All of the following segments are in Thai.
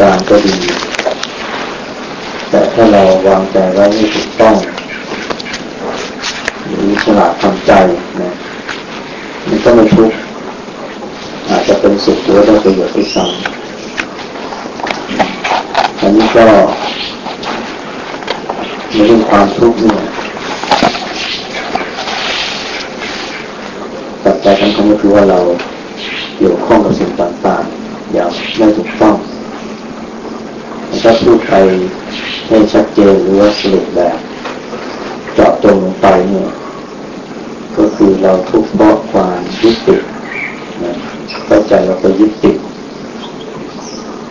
การก็ดี แต่ถ้าเราวางใจไว้ไม่ถูกต้องหรือฉลาดทำใจนะมันก็ไม่ทุกข์อาจจะเป็นสุขหรือได้ประโยชน์ที่ซ้ำอันนี้ก็ในเรื่องความทุกข์เนี่ยปัจจัยสำคัญก็คือว่าเราเกี่ยวข้องกับสิ่งต่างๆอย่างไม่ถูกต้อง ถ้าพูดไปให้ชัดเจนหรือว่าสรุปแบบเจาะจงลงไปเนี่ย ก็คือเราทุกข์เพราะความยึดติดนะเข้าใจเราไปยึดติด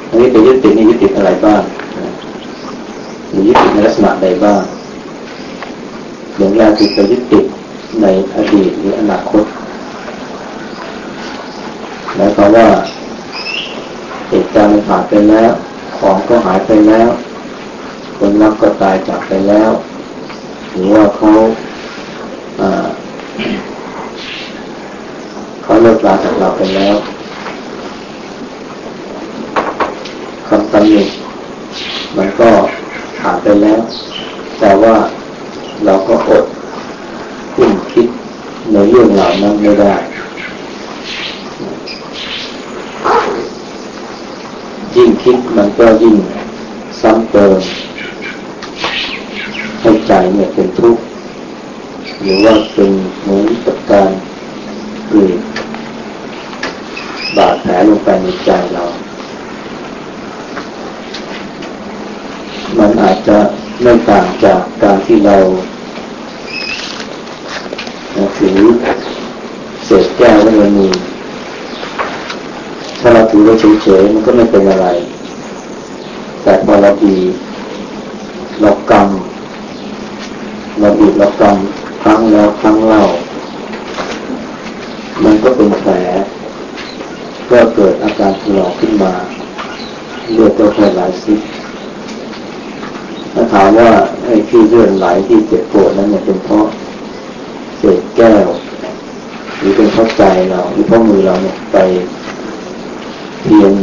อันนี้ไปยึดติดนี่ยึดติดอะไรบ้างหรือยึดติดในลักษณะใดบ้างอย่างแรกคือไปยึดติดในอดีตหรืออนาคตหมายความว่าเหตุการณ์ผ่านไปแล้ว ของก็หายไปแล้ว คนรักก็ตายจากไปแล้ว หรือว่าเขาเขาเลิกลาจากเราไปแล้วคำตำหนิมันก็ผ่านไปแล้ว แต่ว่าเราก็อดคุ้นคิดในเรื่องเหล่านั้นไม่ได้ ยิ่งคิดมันก็ยิ่งซ้ำเติมให้ใจเนี่ยเป็นทุกข์หรือว่าเป็นเหมือนกับการกรีดบาดแผลลงไปในใจเรา มันอาจจะไม่ต่างจากการที่เราถือเศษแก้วไว้ในมือาเราถือไว้เฉยๆมันก็ไม่เป็นอะไร แต่พอเราบีเรากำเราบีบเรากำครั้งแล้วครั้งเล่า มันก็เป็นแผลก็เกิดอาการถลอกขึ้นมาเลือดก็แค่ไหลซิถ้าถามว่าไอ้ที่เลือดไหลที่เจ็บปวดนั้นเนี่ยเป็นเพราะเศษแก้ว หรือเป็นเพราะใจเราหรือเพราะมือเราเนี่ยไป เพียง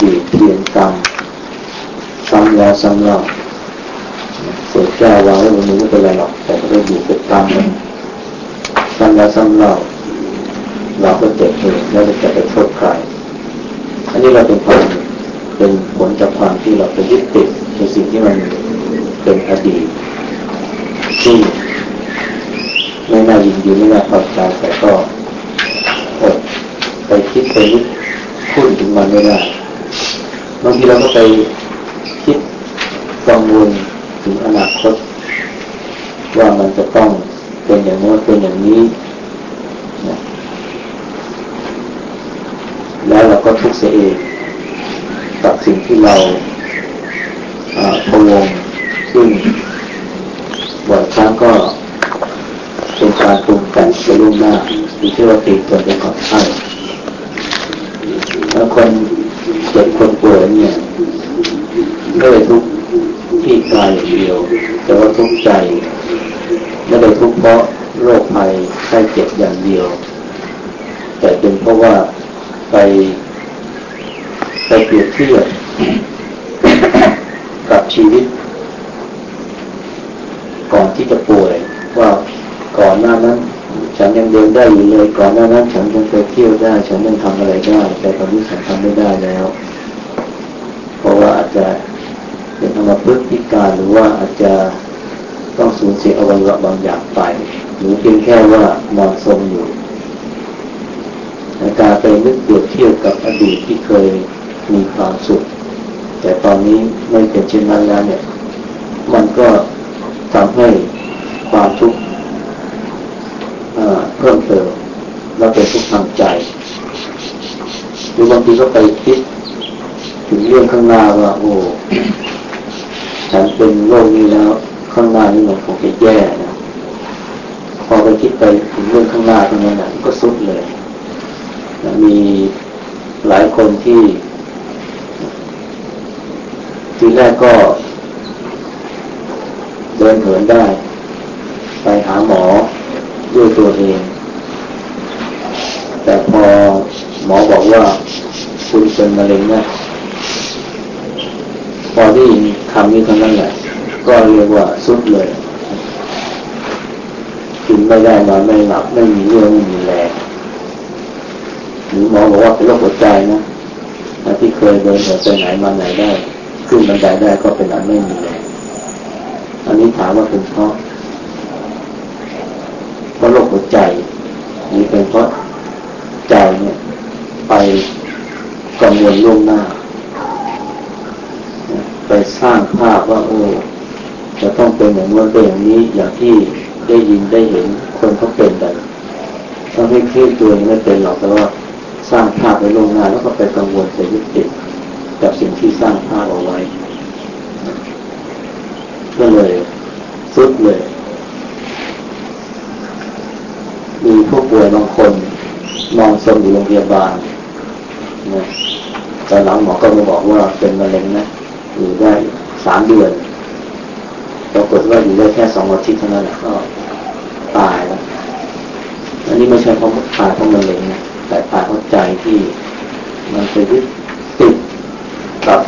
บีเพียงกรรมซ้ำแล้วซ้ำเล่าเศษแก้ววางไว้บนมือไม่เป็นไรหรอกแต่ก็ได้บีบเป็นกรรมมันซ้ำแล้วซ้ำเล่าเราก็เจ็บเองแล้วจะไปโทษใครอันนี้เราเป็นความเป็นผลจากความที่เราไปยึดติดในสิ่งที่มันเป็นอดีตที่ไม่น่ายินดีไม่น่าพอใจแต่ก็อดไปคิดไปยึด มันไม่ได้บางทีเราก็ไปคิดกังวลถึงอนาคต ว่ามันจะต้องเป็นอย่างโน้นเป็นอย่างนี้แล้วเราก็ทุกข์เสียเองกับสิ่งที่เราพวงซึ่งบ่อยครั้งก็เป็นการปรุงแต่งไปล่วงหน้าหรือที่เราติดตัวไปก่อนใช่แล้ว คนเจ็บคนป่วยเนี่ยไม่ได้ทุกข์ที่กายอย่างเดียว แต่ว่าทุกข์ใจไม่ได้ทุกข์เพราะโรคภัยไข้เจ็บอย่างเดียว แต่เป็นเพราะว่าไปไปเปรียบเทียบกับชีวิต ก่อนที่จะป่วยว่าก่อนหน้านั้น นยังเดินได้อยู่เลยก่อนหน้านั้นฉันยังไปเที่ยวได้ ฉันยังทำอะไรได้แต่ตอนนี้ฉันทำไม่ได้แล้ว เพราะว่าอาจจะเป็นอัมพฤกษ์พิการหรือว่าอาจจะต้องสูญเสียอวัยวะบางอย่างไป หรือเพียงแค่ว่านอนทรงอยู่การไปนึกเปรียบเทียบกับอดีตที่เคยมีความสุข แต่ตอนนี้ไม่เป็นเช่นนั้นแล้วเนี่ย มันก็ทำให้ความทุกข์ เพิ่มเติมแล้วเป็นทุกข์ทางใจ หรือบางทีก็ไปคิดถึงเรื่องข้างหน้าว่าโอ้ฉันเป็นโรคนี้แล้วข้างหน้านี้มันคงจะแย่นะพอไปคิดไปถึงเรื่องข้างหน้าตรงนั้นนะก็สุดเลยมีหลายคนที่ทีแรกก็ เดินเหินได้ ไปหาหมอ ด้วยตัวเอง แต่พอหมอบอกว่าคุณเป็นมะเร็งนะพอได้ยินคำนี้เท่านั้นแหละ ก็เรียกว่าสุดเลยกินไม่ได้นอนไม่หลับไม่มีเรื่องไม่มีแรงหรือหมอบอกว่าเป็นโรคหัวใจนะที่เคยเดินเดินไปไหนมาไหนได้ ขึ้นบันไดได้ก็เป็นอันไม่มีแรงอันนี้ถามว่าเป็นเพราะ เพราะโรคหัวใจนี่เป็นเพราะใจเนี่ยไปกังวลล่วงหน้า ไปสร้างภาพว่าโอ้จะต้องเป็นอย่างนู้นเป็นอย่างนี้อย่างที่ได้ยินได้เห็นคนเขาเป็นกันถ้าไม่เครียดตัวไม่เป็นหรอกแต่ว่าสร้างภาพไปล่วงหน้าแล้วก็ไปกังวลไปยึดติดกับสิ่งที่สร้างภาพเอาไว้ก็เลยสุดเลย มีผู้ป่วยบางคน นอนสมอยู่โรงพยาบาลนะแต่หลังหมอก็มาบอกว่าเป็นมะเร็งนะอยู่ได้สามเดือนปรากฏว่าอยู่ได้แค่สองอาทิตย์เท่านั้นก็ตายแล้วอันนี้ไม่ใช่เพราะตายเพราะมะเร็งนะแต่ตายเพราะใจที่มันไปยึดติดกับ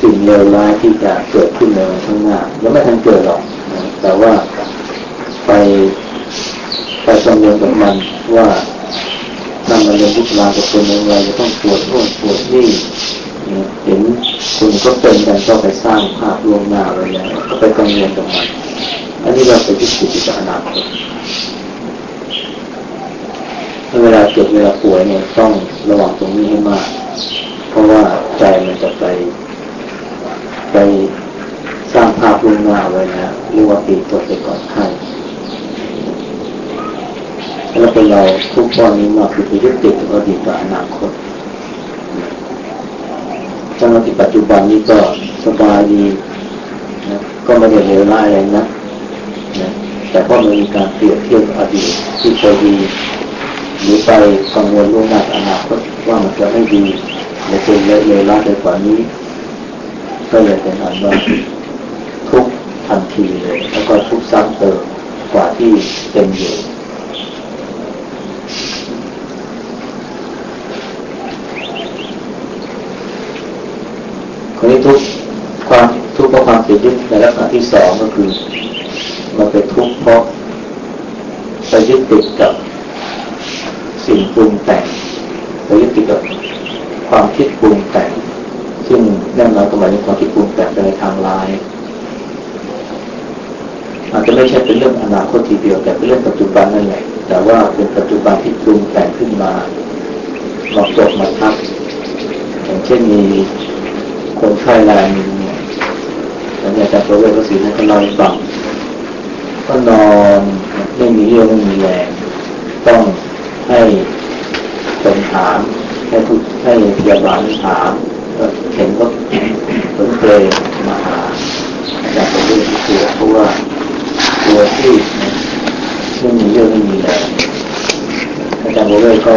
สิ่งเลวร้ายที่จะเกิดขึ้นในวันข้างหน้าแล้วไม่ทันเกิดหรอกนะแต่ว่าไปไปกังวลกับมันว่า ถ้ามันเรียนทุกลากับคนอย่างไรจะต้องปวดโน่นปวดนี่เห็นคนก็เป็นกันก็ไปสร้างภาพลวงหน้าอะไว้แล้วก็ไปกังวลกับมันอันนี้เราไปยึดติดกับอนาคตเวลาเจ็บเวลาป่วยเนี่ยต้องระวังตรงนี้ให้มาก เพราะว่าใจมันจะไปไปสร้างภาพลวงหน้าไว้นะเรียกว่าปีตัวไปก่อนไข้ แล้วเป็นเราทุกข้อนี้มาคือไปยึดติดกับอดีตกับอนาคตจังหวะที่ปัจจุบันนี้ก็สบายดีนะก็ไม่ได้เลวร้ายอะไรนะนะแต่พอมันมีการเปรียบเทียบอดีตที่เคยดีหรือไปกังวลล่วงหน้าอนาคตว่ามันจะไม่ดีหรือเป็นเลวร้ายไปกว่านี้ ก็เลยเป็นอันว่าทุกทันทีเลยแล้วก็ทุกซ้ำเติมกว่าที่เป็นอยู่คนนี้ทุกความทุกข์เพราะความติด ยึดในลักษณะที่สองก็คือ มันเป็นทุกข์เพราะไปยึดติดกับสิ่งปรุงแต่งไปยึดติดกับความคิดปรุงแต่ง ซึ่งแน่นอนก็หมายถึงความคิดปรุงแต่งในทางร้าย อาจจะไม่ใช่เป็นเรื่องอนาคตทีเดียวแต่เป็นเรื่องปัจจุบันนั่นแหละแต่ว่าเป็นปัจจุบันที่ปรุงแต่งขึ้นมาหลอกจบมาทับอย่างเช่นมีคนไข้รายหนึ่งเนี่ย แล้วอาจารย์ประเวศวสีนั่นก็นอนฟังก็นอนไม่มีเรี่ยวไม่มีแรงต้องให้คนถามให้ทุกให้พยาบาลถามก็เห็นก็ผลเปลมาหาอาจารย์ประเวศที่ตัวเพราะว่าตัวที่ไม่มีเรี่ยวไม่มีแรงอาจารย์ประเวศก็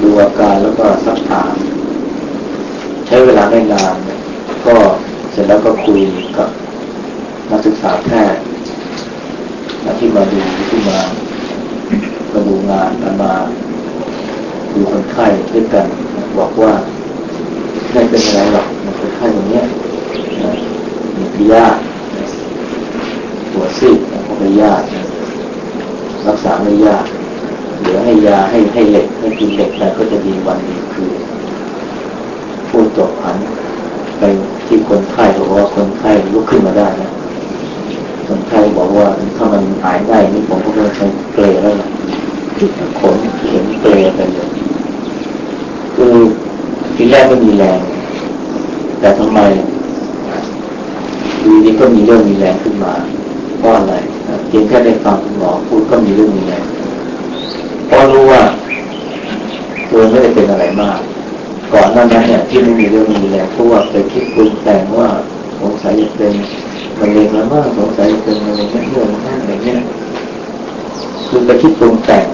ดูอาการแล้วก็สักถาม ใช้เวลาไม่นานก็ เสร็จแล้วก็คุยกับนักศึกษาแพทย์ที่มาดูที่มามาดูงานมาดูคนไข้ด้วยกันบอกว่าไม่เป็นอะไรหรอกมันคนไข้ตรงนี้มีพิยาหัวซีดของพยาธิรักษาไม่ยากเหลือให้ยาให้ให้เหล็กให้กินเหล็กไปก็จะดีวันดีคืนพูดจบหันไป ที่คนไข้บอกว่าคนไข้ลุกขึ้นมาได้นะคนไข้บอกว่าถ้ามันหายได้นี่ผมก็ต้องใช้เกลแล้วล่ะขนเข็นเกลไปเลยคือทีแรกไม่มีแรง แต่ทำไมดีนี้ก็มีเรื่องมีแรงขึ้นมาเพราะอะไรเพียงแค่ได้ฟังคุณหมอพูดก็มีเรื่องมีแรงเพราะรู้ว่าตัวไม่ได้เป็นอะไรมาก ก่อนหน้านั้นเนี่ยที่ไม่มีเรื่องมีแรงเพราะว่าไปคิดปรุงแต่งว่าสงสัยจะเป็นมะเร็งแล้วว่าสงสัยจะเป็นมะเร็งเนื้อแน่อะไรเงี้ยคือไปคิดปรุงแต่ง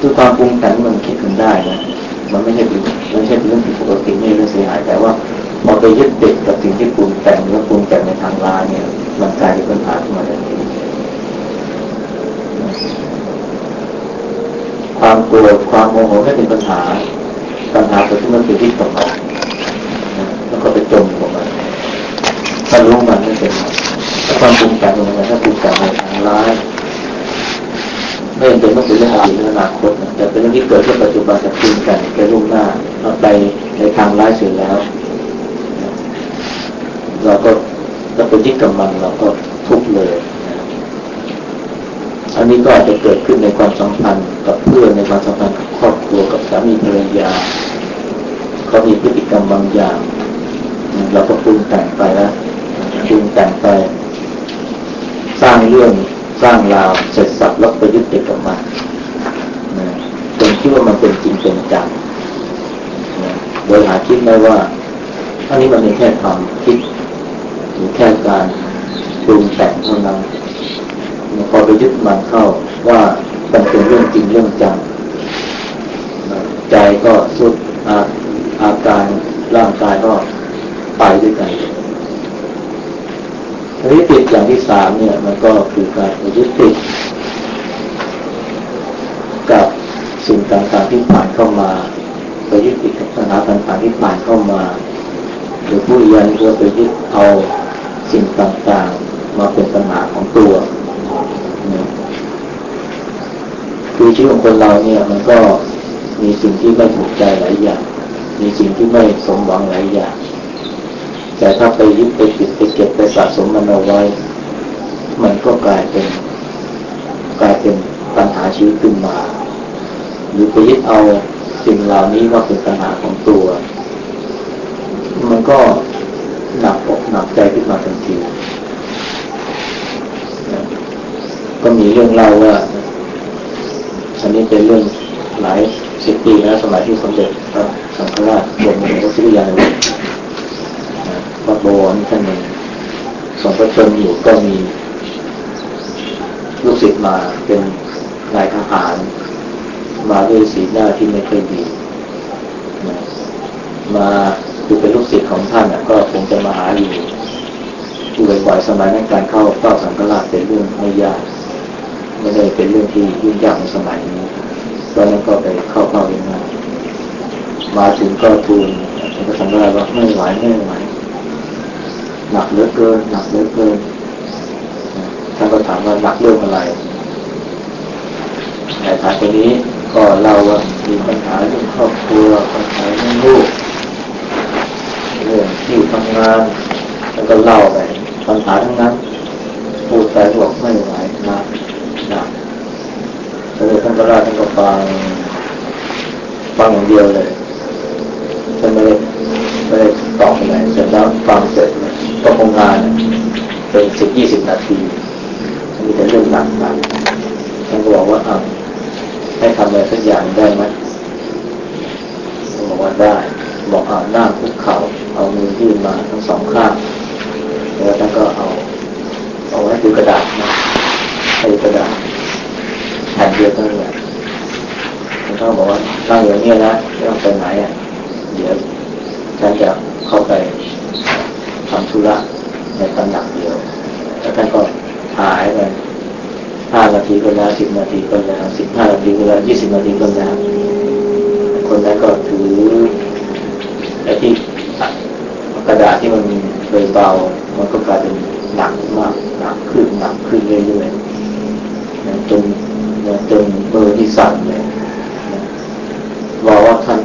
คือความปรุงแต่งมันคิดกันได้นะมันไม่ใช่เป็นไม่ใช่เรื่องผิดปกติไม่ใช่เรื่องเสียหายแต่ว่าพอไปยึดติดกับสิ่งที่ปรุงแต่งแล้วปรุงแต่งในทางร้าเนี่ยมันกลายเป็นปัญหาขึ้นมาทันทีความโกรธความโมโหไม่เป็นปัญหา ปัญหาเกิดขึ้นมันเป็นที่ตกแล้วก็ไปจมกับมันถ้ารู้มันไม่เป็นถ้าความปรุงแต่งของมันถ้าปรุงแต่งในทางร้ายไม่เป็นต้องเป็นเรื่องอดีตเรื่องอนาคตแต่เป็นเรื่องที่เกิดขึ้นปัจจุบันแต่ปรุงแต่งแก่ลูกหน้าไปในทางร้ายเสียแล้ว เราก็เราไปยึดกับมันเราก็ทุกเลยอันนี้ก็อาจจะเกิดขึ้นในความสัมพันธ์กับเพื่อนในความสัมพันธ์กับครอบครัวกับสามีภรรยา เขามีพฤติกรรมบางอย่าง เราก็ปรุงแต่งไปแล้วปรุงแต่งไป สร้างเรื่องสร้างราวเสร็จสับแล้วไปยึดติดกับมันจนคิดว่ามันเป็นจริงเป็นจังโดยหาคิดไม่ว่าอันนี้มันเป็นแค่ความคิดหรือแค่การปรุงแต่งเท่านั้นพอไปยึดมันเข้าว่ามันเป็นเรื่องจริงเรื่องจังใจก็สุดอา อาการร่างกายก็ไปด้วยกันทีนี้ติดอย่างที่สามเนี่ยมันก็คือการยึดติดกับสิ่งต่างๆที่ผ่านเข้ามาไปยึดติดกับปัญหาต่างๆที่ผ่านเข้ามา หรือผู้เรียนก็ไปยึดเอาสิ่งต่างๆ มาเป็นปัญหาของตัวคือชีวิตของคนเราเนี่ยมันก็มีสิ่งที่ไม่ถูกใจหลายอย่าง มีสิ่งที่ไม่สมหวังหลายอย่าง แต่ถ้าไปยึดไปติดไปเก็บไปสะสมมันเอาไว้ มันก็กลายเป็นกลายเป็นปัญหาชีวิตขึ้นมา หรือไปยึดเอาสิ่งเหล่านี้ว่าเป็นปัญหาของตัว มันก็หนักอกหนักใจขึ้นมาทันทีก็มีเรื่องเล่าว่าอันนี้เป็นเรื่องหลายสิบปีแล้วสมัยที่สมเด็จพระ สังฆราชบวชในวัดศิริยานวพระบวรท่านหนึ่งสองพระชนอยู่ก็มีลูกศิษย์มาเป็นนายทหาร มาด้วยสีหน้าที่ไม่เคยดีมาคือเป็นลูกศิษย์ของท่านก็คงจะมาหาอยู่อยู่บ่อยๆสมัยนั้นการเข้าเฝ้าสังฆราชเป็นเรื่องไม่ยากไม่ได้เป็นเรื่องที่ยุ่งยากในสมัยนี้ตอนนั้นก็ไปเข้าเฝ้าเองนะ มาถึงก็ทูลพระสังฆราชว่าไม่ไหวไม่ไหวหนักเหลือเกินหนักเหลือเกินท่านก็ถามว่าหนักเรื่องอะไรนายทานคนนี้ก็เล่าว่ามีปัญหาเรื่องครอบครัวปัญหาเรื่องลูกเรื่องที่ทำงานแล้วก็เล่าไปปัญหาทั้งนั้นพูดไปบอกไม่ไหวนะนะแล้วท่านก็ราท่านก็ฟังฟังอย่างเดียวเลย ท่านไม่ได้ไม่ได้ตอบอะไรเสร็จแล้วฟังเสร็จก็คงงานเป็นสิบยี่สิบนาทีมีแต่เรื่องหนักหนักท่านก็บอกว่าอ่าให้ทำอะไรสักอย่างได้ไหมบอกว่าได้บอกเอาหน้าคุกเข่าเอามือยื่นมาทั้งสองข้างแล้วท่านก็เอาเอาไว้ดูกระดาษนะให้กระดาษแผ่นเดียวเท่านั้นท่านก็บอกว่านั่งอย่างนี้นะไม่ต้องไปไหนอะ เดี๋ยวฉันจะเข้าไปทำธุระในตำหนักเดียวแล้วท่านก็หายไปห้านาทีก็แล้วสิบนาทีก็แล้วสิบห้านาทีก็แล้วยี่สิบนาทีก็แล้วคนนั้นก็ถือไอ้ที่กระดาษที่มันเลยเบา มันก็กลายเป็นหนักมากหนักขึ้นหนักขึ้นเรื่อยๆจนจนมือที่สั่นเลยรอกว่าท่าน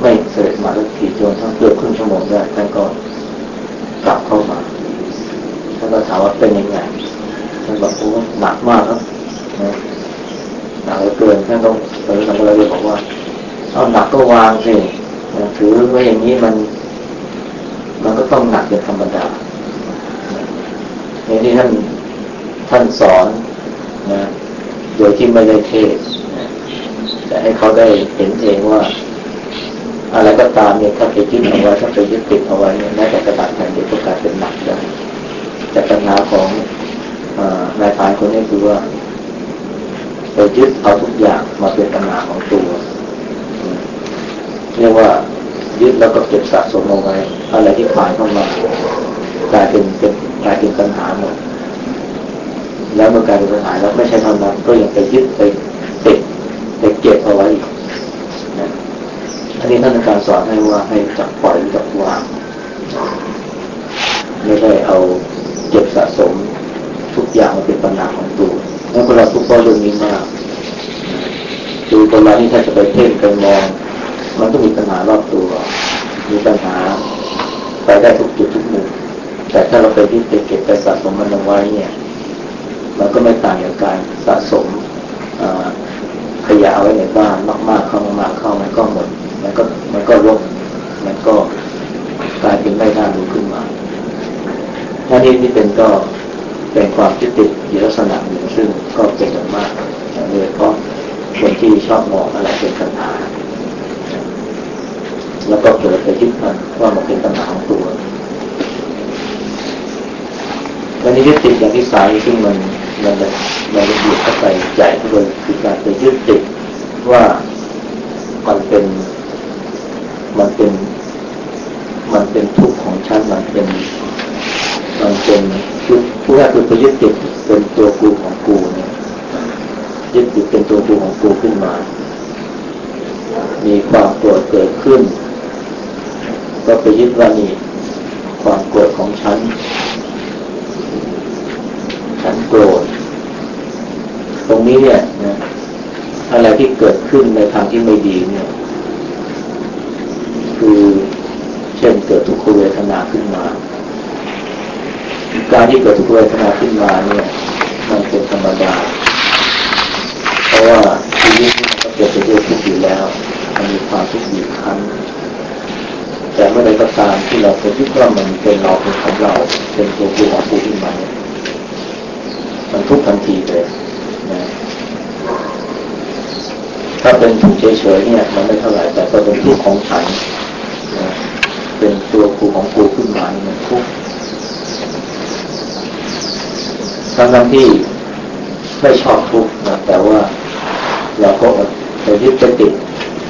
ไม่เสด็จมาสักทีจนท่านเกือบครึ่งชั่วโมงได้ท่านก็กลับเข้ามาท่านก็ถาม ว่าเป็นยังไงท่านบอกโอ้หนักมากครับหนักเกินท่านต้องตอนนี้ทำอะไรเลยบอกว่าเอาหนักก็วางสิถือว่าอย่างนี้มัน มันก็ต้องหนักเป็นธรรมดาอย่างที่ท่านท่านสอนนะโดยที่ไม่ได้เทศนะแต่ให้เขาได้เห็นเองว่า อะไรก็ตามเนี่ยถ้าไปยึดเอาไว้ถ้าไปยึดติดเอาไว้เนี่ยแม้แต่กระดาษแผ่นเดียวก็กลายเป็นหนักได้ แต่ปัญหาของนายพานคนนี้คือว่าไปยึดเอาทุกอย่างมาเป็นปัญหาของตัวเรียกว่ายึดแล้วก็เก็บสะสมเอาไว้ อะไรที่ผ่านเข้ามากลายเป็นเป็นกลายเป็นปัญหาหมดแล้วเมื่อกลายเป็นปัญหาแล้วไม่ใช่เท่านั้นก็ยังไปยึดไปติดไปเก็บเอาไว้อันนี้ท่านอาจารย์สอนให้ว่าให้จับปล่อยจับวางไม่ได้เอา เก็บสะสมทุกอย่างมาเป็นปัญหาของตัวแล้วคนเราทุกข์เรื่องนี้มากคือคนเราที่ถ้าจะไปเพ่งไปมองมันก็มีปัญหารอบตัว มีปัญหาไปได้ทุกจุดทุกมุมแต่ถ้าเราไปที่เก็บไปสะสมมันเอาไว้เนี่ยมันก็ไม่ต่างจากการสะสมขยะไว้ในบ้านมากๆเข้ามากๆเข้ามันก็หมดมันก็มันก็รกมันก็กลายเป็นไม่น่าดูขึ้นมา ที่นี่เป็นก็เป็นความยึดติดอยู่ลักษณะหนึ่งซึ่งก็เป็นอย่างมากโดยเฉพาะคนที่ชอบมองอะไรเป็นปัญหา แล้วก็เกิดไปยึดมันว่ามันเป็นปัญหาของตัววันนี้ยึดติดอย่างที่สายซึ่งมันมันมันละเอียดเข้าไปใหญ่ขึ้นเลยคือการไปยึดติดว่ามันเป็นมันเป็น มันเป็นทุกข์ของฉันมันเป็น มันเป็นคือผู้แรกคือไปยึดติดเป็นตัวกูของกูเนี่ยยึดติดเป็นตัวกูของกูขึ้นมา มีความโกรธเกิดขึ้น ก็ไปยึดว่านี่ความโกรธของฉัน ฉันโกรธ ตรงนี้เนี่ยนะอะไรที่เกิดขึ้นในทางที่ไม่ดีเนี่ย คือเช่นเกิดทุกขเวทนาขึ้นมา การที่เกิดทุกขเวทนาขึ้นมาเนี่ย มันเป็นธรรมดา เพราะว่าชีวิตมันก็เกิดไปด้วยทุกข์อยู่แล้ว มันมีความทุกข์อยู่ครั้งแต่เมื่อใดก็ตามที่เราไปยึดว่ามันเป็นเราเป็นของเรา เป็นตัวกูของกูขึ้นมาเนี่ยมันทุกข์ทันทีเลยนะถ้าเป็นถูกเฉยๆเนี่ย มันไม่เท่าไหร่แต่พอเป็นทุกข์ของฉันนะเป็นตัวกูของกูขึ้นมาเนี่ยมันทุกข์ ทั้งที่ไม่ชอบทุกข์นะแต่ว่าเราก็ไปยึดไปติด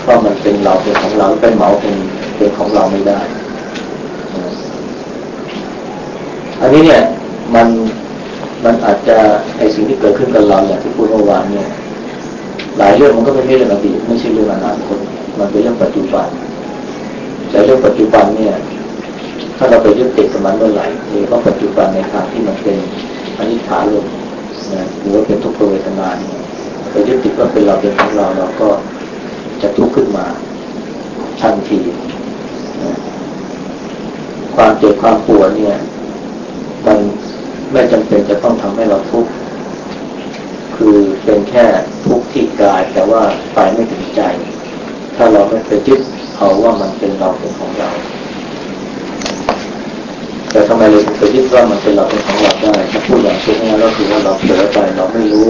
เพราะมันเป็นเราเป็นของเราเป็นเหมาเป็นเป็นของเราไม่ได้ อันนี้เนี่ยมันมันอาจจะไอสิ่งที่เกิดขึ้นกับเราอย่างที่พูดเมื่อวานเนี่ย หลายเรื่องมันก็ไม่ใช่เรื่องอดีตไม่ใช่เรื่องอนาคตมันเป็นเรื่องปัจจุบันแต่เรื่องปัจจุบันเนี่ย ถ้าเราไปยึดติดกับมันเมื่อไหร่หรือว่าปัจจุบันในทางที่มันเป็น อนิจฐาลมนะหรือว่าเป็นทุกขเวทนาเนี่ยไปยึดติดว่าเป็นเราเป็นของเราเราก็จะทุกข์ขึ้นมาทันทีนะความเจ็บความปวดเนี่ย มันไม่จำเป็นจะต้องทำให้เราทุกข์คือเป็นแค่ทุกข์ที่กาย แต่ว่าไปไม่ถึงใจ ถ้าเราไม่ไปยึดเอาว่ามันเป็นเราเป็นของเรา แต่ทำไมเราถึงไปยึดว่ามันเป็นเราเป็นของเราได้ถ้าพูดอย่างชัดๆก็คือว่าเราเผลอไปเราไม่รู้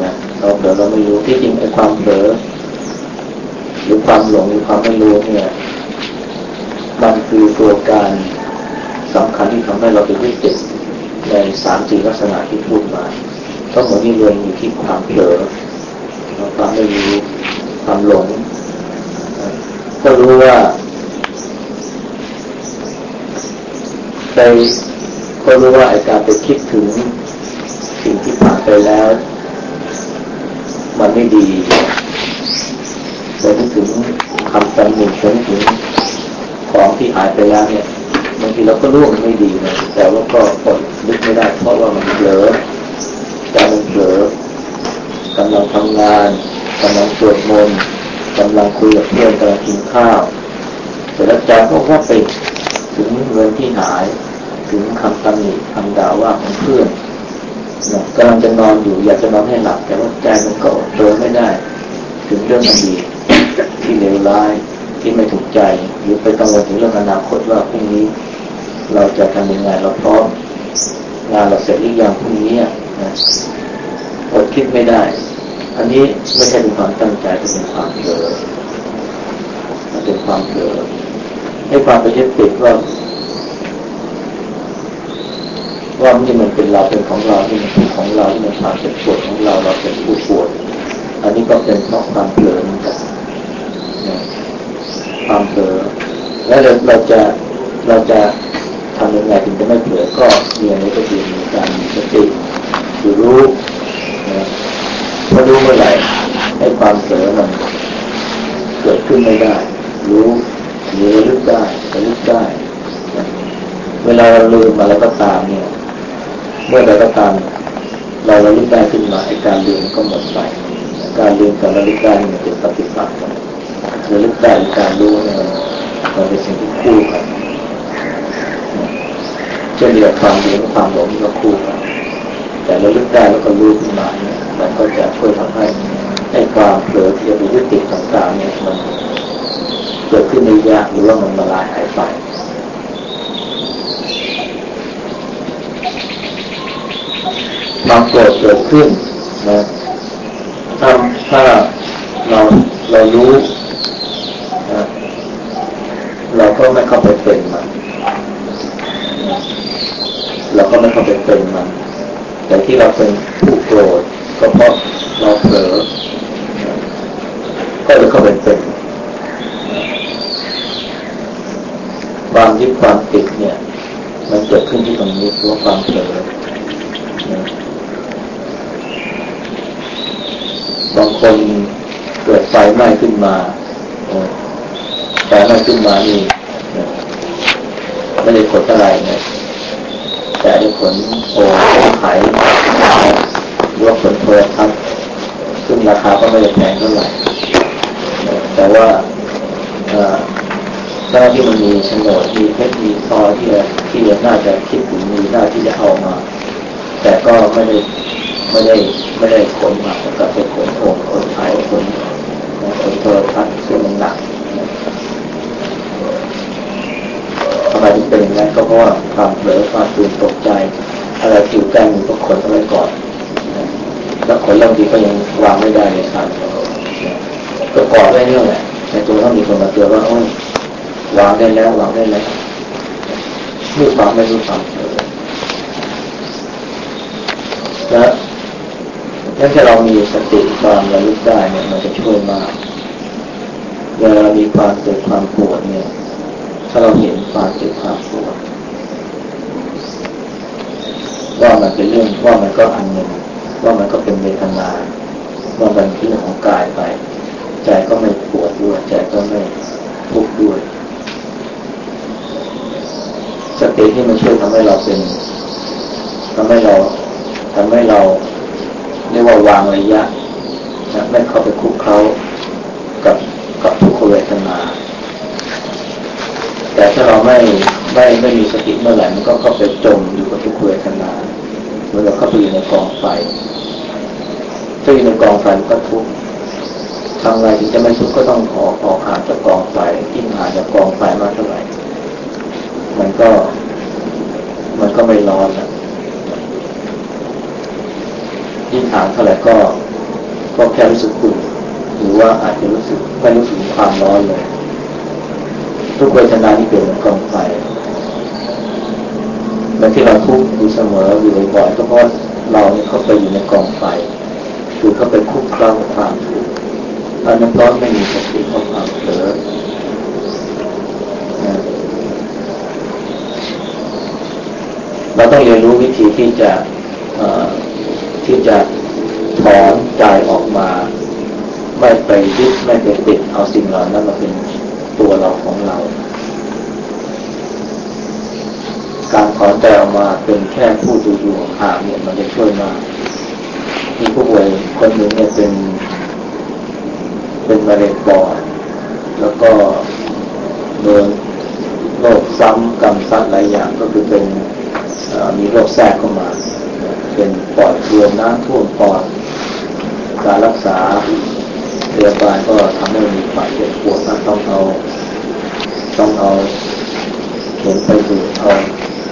นะเราเผลอเราไม่รู้ที่จริงไอ้ความเผลอหรือความหลงหรือความไม่รู้เนี่ย มันคือตัวการสำคัญที่ทำให้เราไปยึดติดในสามสี่ลักษณะที่พูดมาทั้งหมดนี้รวมอยู่ที่ความเผลอความไม่รู้ความหลงก็รู้ว่า ไปก็รู้ว่าไอ้การไปคิดถึงสิ่งที่ผ่านไปแล้ว มันไม่ดีไปนึกถึงคำตำหนิไปนึกถึงของที่หายไปแล้วเนี่ยบางทีเราก็รู้มันไม่ดีนะแต่ว่าก็อดนึกไม่ได้เพราะว่ามันเผลอใจมันเผลอกำลังทำงานกำลังสวดมนต์กำลังคุยกับเพื่อนกำลังกินข้าวแต่แล้วใจก็ว่าไปถึงเงินที่หาย ถึงคำตำหนิคำด่าว่าของเพื่อนนะกำลังจะนอนอยู่อยากจะนอนให้หลับ แต่ว่าใจมันก็เดินไม่ได้ ถึงเรื่องอดีตที่เลวร้ายที่ไม่ถูกใจ หรือไปกังวลถึงเรื่องอนาคตว่าพรุ่งนี้ เราจะทำยังไงเราพร้อมงานเราเสร็จหรือยังพรุ่งนี้นะอดคิดไม่ได้ อันนี้ไม่ใช่เป็นความตั้งใจแต่เป็นความเผลอเป็นความเผลอให้ความไปยึดติดว่า ว่านี่มันเป็นเราเป็นของเราที่มันเป็นของเราที่มันความเจ็บปวดของเราเราเป็นผู้ปวดอันนี้ก็เป็นเพราะความเผลอเหมือนกันความเผลอแล้วเราจะเราจะทำยังไงถึงจะไม่เผลอก็มีอะไรก็คือมีการมีสติคือรู้นะพอรู้เมื่อไหร่ให้ความเผลอมันเกิดขึ้นไม่ได้ รู้หรือระลึกได้ระลึกได้ เวลาเราลืมอะไรก็ตามเนี่ย เมื่อใดก็ตามเราระลึกได้ขึ้นมาไอ้การลืมก็หมดไปการลืมกับระลึกได้มันเป็นปฏิปักษ์กันระลึกได้การรู้เนี่ยมันเป็นสิ่งที่คู่กันเช่นเดียวความลืมความหลงก็คู่กันแต่ระลึกได้แล้วก็รู้ขึ้นมาเนี่ยมันก็จะช่วยทำให้ให้ความเผลอที่จะไปยึดติดต่างๆเนี่ยมันเกิดขึ้นในยากหรือว่ามันมาลายหายไป ความโกรธเกิดขึ้นนะถ้าถ้าเราเรารู้นะเราก็ไม่เข้าไปเป็นมันเราก็ไม่เข้าไปเป็นมันแต่ที่เราเป็นผู้โกรธก็เพราะเราเผลอก็เลยเข้าไปเป็นความยึดความติดเนี่ย มันเกิดขึ้นที่ตรงนี้เพราะความเผลอ บางคนเกิดไฟไหม้ขึ้นมาไฟไหม้ขึ้นมานี่ไม่ได้กดอะไรนี่ยแต่ได้ผลโอ้ไขรวมผลโทรทัศน์ซึ่งราคาก็ไม่ได้แพงเท่าไหร่แต่ว่าถ้าที่มันมีโฉนดมีเพชรมีซอที่ที่น่าจะคิดถึงมีหน้าที่จะเอามา แต่ก็ไม่ได้ไม่ได้ไม่ได้ขนมากับไปขนโอ่งขนไข่ขนขนโทรทัศน์ซึ่งมันหนักทำไมถึงเป็นนั้นก็เพราะว่าความเผลอความตื่นตกใจอะไรที่อยู่ใกล้มก็ขนเอาไว้ก่อนแล้วขนบางทีก็ยังวางไม่ได้เลยครับก็กอดได้เนี่ยแหละในตัวต้องมีคนมาเตือนว่าโอ้วางได้แล้ววางได้แล้วรู้ความไม่รู้ความ แล้วถ้าเรามีสติความระลึกได้เนี่ยมันจะช่วยมากเวลามีความเจ็บความปวดเนี่ย ถ้าเราเห็นความเจ็บความปวดว่ามันเป็นเรื่องว่ามันก็อันหนึ่งว่ามันก็เป็นเวทนาว่ามันเป็นเรื่องของกายไปใจก็ไม่ปวดด้วยใจก็ไม่ทุกข์ด้วยสติที่มันช่วยทำให้เราเป็นทำให้เรา ทำให้เราเรียกว่าวางระยะนะไม่เข้าไปคุกเขากับกับทุกขเวทนา แต่ถ้าเราไม่ไม่ไม่มีสติเมื่อไหร่มันก็เข้าไปจมอยู่กับทุกขเวทนาเมื่อเราเข้าไปอยู่ในกองไฟถ้าอยู่ในกองไฟมันก็ทุกข์ทำไงถึงจะไม่ทุกข์ก็ต้องออกออกห่างจากกองไฟยิ่งห่างจากกองไฟมากเท่าไหร่ มันก็มันก็ไม่ร้อนนะ ยิ่ถามเท่าไหร่ก็ ก็แค่รู้สึกอุ่นหรือว่าอาจจะรู้สึกไม่รู้สึกความร้อนเลย ทุกเวทนาที่เกิดจากกองไฟมันที่เราทุกข์อยู่เสมออยู่บ่อยๆก็เพราะเราเนี่ยเข้าไปอยู่ในกองไฟคือเข้าไปคุกคล้กับความทุกข์อันนั้นเพราะไม่มีสติของความเผลอเราต้องเรียนรู้วิธีที่จะ ที่จะถอนใจออกมา ไม่ไปยึดไม่ไปติดเอาสิ่งเหล่านั้นมาเป็นตัวเราของเรา การถอนใจออกมาเป็นแค่ผู้ดูอยู่ห่างเนี่ยมันจะช่วยมากมีผู้ป่วยคนหนึ่งเนี่ยเป็น เป็นมะเร็งปอดแล้วก็โดนโรคซ้ำกรรมซัดหลายอย่างก็คือเป็นมีโรคแทรกเข้ามา เป็นปอดรวมน้ำท่วมปอด การรักษาพยาบาลก็ทำให้มีปวามเจ็บปวดมากต้องเอาต้องเอาเข็มไปดูดเอา